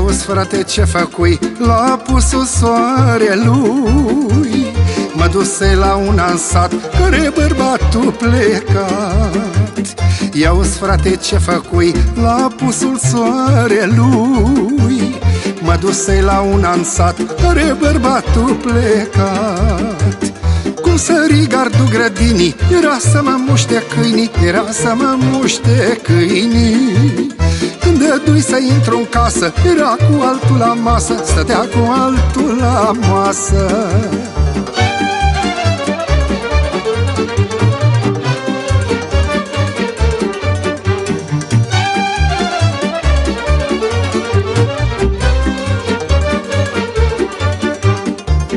frate ce făcui La pusul soarelui Mă duse la un ansat Care bărbatul plecat. Ia frate ce făcui La pusul soarelui Mă duse la un ansat Care bărbatul plecat. Cum sări gardul grădinii Era să mă muște câinii Era să mă muște câinii dui să intru în casă. Era cu altul la masă Stătea cu altul la masă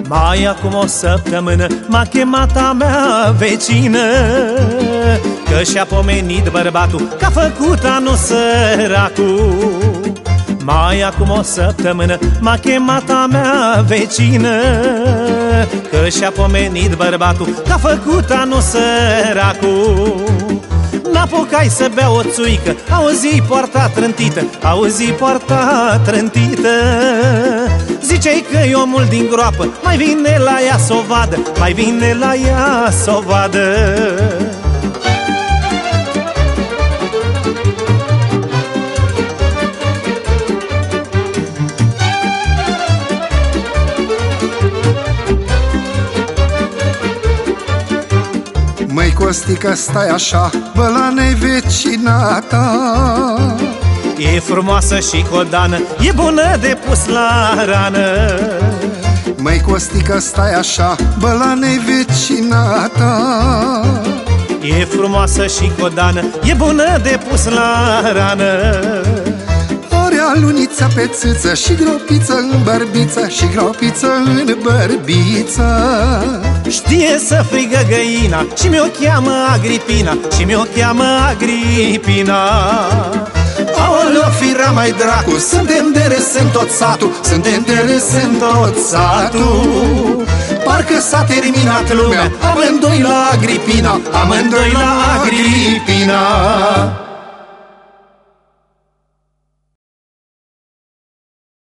Mai acum o săptămână m-a chemat a mea vecină Că și-a pomenit bărbatul Că a făcut anul săracul. Mai acum o săptămână M-a chemat a mea vecină Că și-a pomenit bărbatul Că a făcut anul săracul. N-apucai să bea o țuică Auzi poarta trântită Auzi poarta trântită. Ziceai că e omul din groapă Mai vine la ea să o vadă Mai vine la ea să o vadă Costică, stai așa, bă la nevecina ta. E frumoasă și codană, e bună de pus la rană. Măi Costică, stai așa, bă la nevecina ta. E frumoasă și codană, e bună de pus la rană lunița pe țâță Și gropiță în bărbiță Și gropiță în bărbiță. Știe să frigă găina Și mi-o cheamă Agripina Și mi-o cheamă Agripina. Aoleo, fira mai dracu Suntem de râs în tot satul Suntem de râs în tot satul. Parcă s-a terminat lumea Amândoi la Agripina Amândoi la Agripina